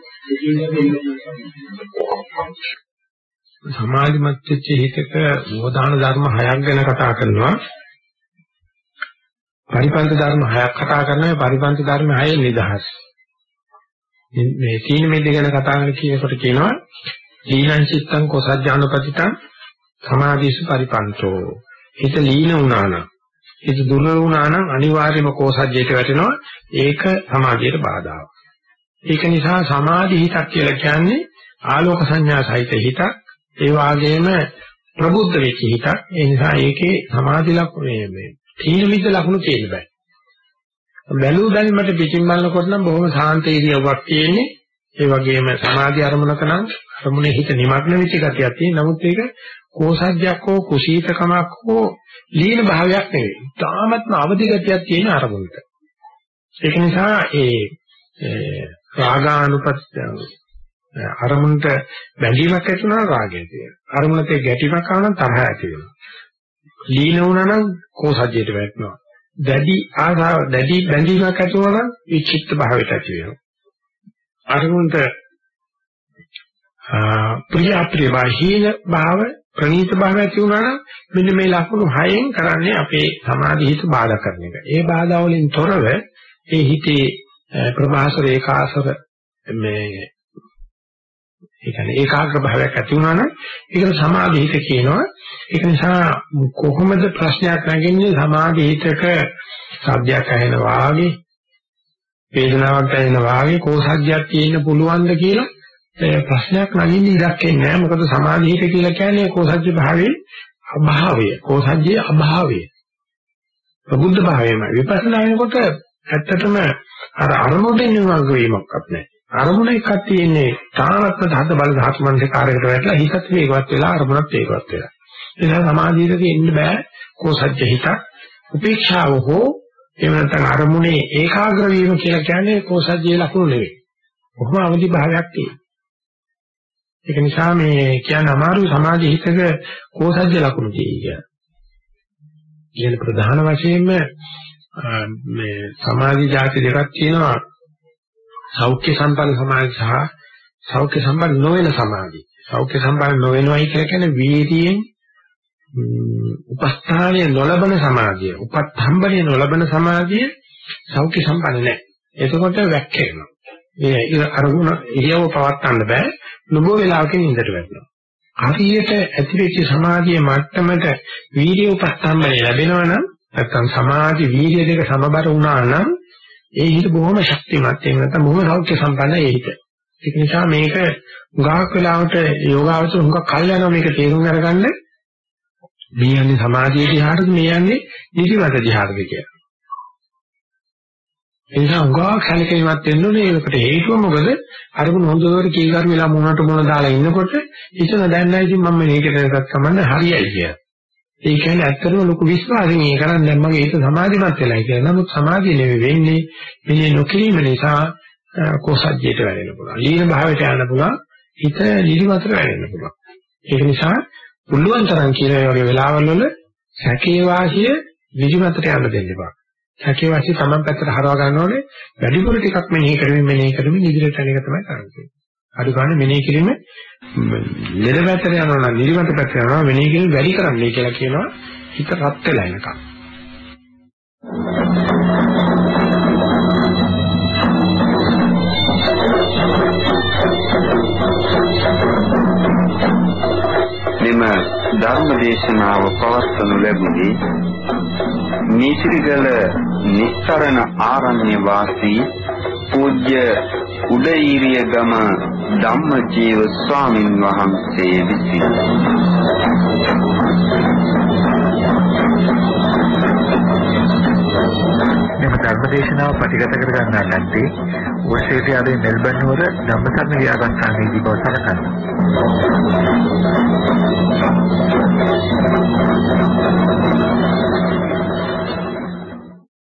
සමාධිමත් වෙච්ච හිතක මොදාන ධර්ම හයක් ගැන කතා කරනවා. පරිපන්ත ධර්ම හයක් කතා කරනවා පරිපන්ත ධර්ම හයේ නිදහස්. මේ සීන මෙද්ද ගැන කතා කරන කියනකොට කියනවා දීනං චිත්තං කොසජ්ජානුපතිතං සමාධිසු පරිපන්තෝ හිත ලීන වුණා නම් හිත දුර්වල වුණා නම් අනිවාර්යයෙන්ම කෝසජ්ජයට වැටෙනවා ඒක සමාධියට බාධාවක්. ඒක නිසා සමාධි හිතක් කියලා කියන්නේ ආලෝක සංඥා සහිත හිතක් ඒ වගේම ප්‍රබුද්ධ වෙච්ච හිතක්. ඒ නිසා ඒකේ සමාධි ලක්ෂණ මේ තීන මිද්ද ලක්ෂණ තියෙන්න බෑ. බැලූ දැනීමට පිටින් බලනකොට නම් බොහොම සාන්ත ඉරියව්වක් තියෙන්නේ. ඒ වගේම සමාධි අරමුණක නම් අරමුණේ හිත නිමග්න වෙච්ච ගතියක් තියෙන. නමුත් ඒක කෝසජ්ජයක් හෝ කුසීතකමක් හෝ ලීන භාවයක් නෙවෙයි. තාමත්ම අවදි ගතියක් තියෙන අරමුණක. ඒක නිසා ඒ රාගානුපස්සය අරමුණට බැඳීමක් ඇති වුණා රාගය තියෙනවා. අරමුණට ගැටීමක් ආවනම් තරහ ඇති වෙනවා. ලීන වුණා නම් කෝසජ්ජයට වැටෙනවා. දැඩි ආසාව දැඩි බැඳීමක් ඇති වුණා නම් විචිත්ත භාවයට ඇති වෙනවා. අරමුණට ප්‍රිය අප්‍රිය වාහීන භාව ප්‍රණීත භාව ඇති වුණා නම් මෙන්න මේ ලක්ෂණ හයෙන් කරන්නේ අපේ සමාධි හිත බාධා කරන එක. ඒ බාධා වලින් තොරව ඒ හිතේ ප්‍රභාසර ඒකාසර මේ ඒ කියන්නේ ඒකාග්‍ර භාවයක් ඇති වුණා නම් ඒකට සමාධි හිත කියනවා. ඒක නිසා කොහොමද ප්‍රශ්නයක් නැගෙන්නේ සමාධි හිතක සද්දයක් ඇහෙන වාගේ වේදනාවක් ඇහෙන වාගේ කෝසජ්ජයක් තියෙන්න පුළුවන්ද කියලා ප්‍රශ්නයක් නැගින්න ඉඩක් නැහැ. මොකද සමාධියට කියලා කියන්නේ කෝසජ්ජ භාවයේ අභාවය. කෝසජ්ජයේ අභාවය. ප්‍රබුද්ධ භාවයමයි. විපස්සනා වෙනකොට ඇත්තටම අර අරමුණෙන් නිවර්ග වීමක්වත් නැහැ. අරමුණ එකක් තියෙන්නේ තානත්ම ධාත බල ධාතු මනසකාරයකට වැටලා හිතත් වේගවත් වෙලා අරමුණත් වේගවත් වෙලා. ඒ නිසා සමාධියට ඉන්න බෑ කෝසජ්ජ හිත. උපේක්ෂාව හෝ එහෙම නැත්නම් අරමුණේ ඒකාග්‍ර වීම කියලා කියන්නේ කෝසජ්ජේ ලක්ෂණ නෙවෙයි. කොහොම අවදි භාවයක් තියෙනවා. ඒක නිසා මේ කියන්න අමාරු සමාජ හිතක කෝසජ්‍ය ලකුණු තියෙනවා. කියන ප්‍රධාන වශයෙන්ම මේ සමාජ જાති දෙකක් තියෙනවා. සෞඛ්‍ය සම්පන්න සමාජ සහ සෞඛ්‍ය සම්පන්න නොවන සමාධිය. සෞඛ්‍ය සම්පන්න නොවෙනවයි කියලා කියන්නේ වීර්යයෙන් උපස්ථානය නොලබන සමාධිය, උපත්ම්බණය නොලබන සමාධිය සෞඛ්‍ය සම්පන්න නැහැ. එතකොට වැක්කේනවා. ඒ අරමුණ ඉරියව පවත්වන්න බෑ. නොබෝ වෙලාවකින් ඉඳට වැටෙනවා. හරියට ඇතිවෙච්ච සමාධියේ මට්ටමට වීර්ය උපස්තම්භය ලැබෙනවා නම් නැත්නම් සමාධි වීර්ය දෙක සමබර වුණා නම් ඒ හිත බොහොම ශක්තිමත් එහෙම නැත්නම් බොහොම සෞඛ්‍ය සම්පන්න ඒ හිත. ඒක නිසා මේක උගාක් වෙලාවට යෝගාවචර හුඟක් කල් යනවා මේක තේරුම් අරගන්න මේ යන්නේ සමාධිය දිහාටද මේ යන්නේ නිදිමත දිහාටද කියලා. ඒ නිසා උගාක් සැලකීමක් වෙන්න ඕනේ ඒකට හේතුව මොකද අරමුණ හොඳට කීකරු වෙලා මුණට මුණ දාලා ඉන්නකොට ඉතන දැන් නැහැ ඉතින් මම මේකට සම්බන්ධ හරියයි කියලා. ඒ කියන්නේ ඇත්තටම ලොකු විශ්වාසයෙන් ඒ කරන්නේ දැන් මගේ ඒක සමාධිමත් වෙලයි කියලා. නමුත් සමාධිය නෙවෙයි වෙන්නේ මෙන්නේ නොකිරීම නිසා කොසජ්ජයට වැටෙන්න පුළුවන්. ලීන භාවයට යන්න පුළුවන්. හිත නිදිමතට වැටෙන්න පුළුවන්. ඒක නිසා පුළුවන් තරම් කියන වගේ වෙලාවල් වල සැකේ වාසිය නිදිමතට යන්න දෙන්න එපා. සැකේ වාසිය Taman පැත්තට හරවා ගන්න ඕනේ. වැඩිපුර ටිකක් මෙනෙහි කරමින් මෙනෙහි කරමින් ඉදිරියට යන එක තමයි කරන්නේ. අඩු ගන්න මෙනෙහි කිරීම ලෙඩ පැත්තට යනවා නම් නිදිමත පැත්තට යනවා මෙනෙහි කිරීම වැඩි කරන්නයි කියලා කියනවා. හිත රත් වෙලා එනකම්. මෙම ධර්ම දේශනාව පවත්වනු ලැබුණේ මිසිරිගල නිස්තරණ ආරණ්‍ය වාසී පූජ්‍ය උදේීරිය ගම ධම්මජීව ස්වාමින් වහන්සේ විසින් මෙම ධර්මදේශනාව ප්‍රතිගත කර ගන්නා නැත්තේ ඕස්ට්‍රේලියාවේ මෙල්බන් නුවර ධම්මසරණ විහාරස්ථානයේදී බව සලකනවා.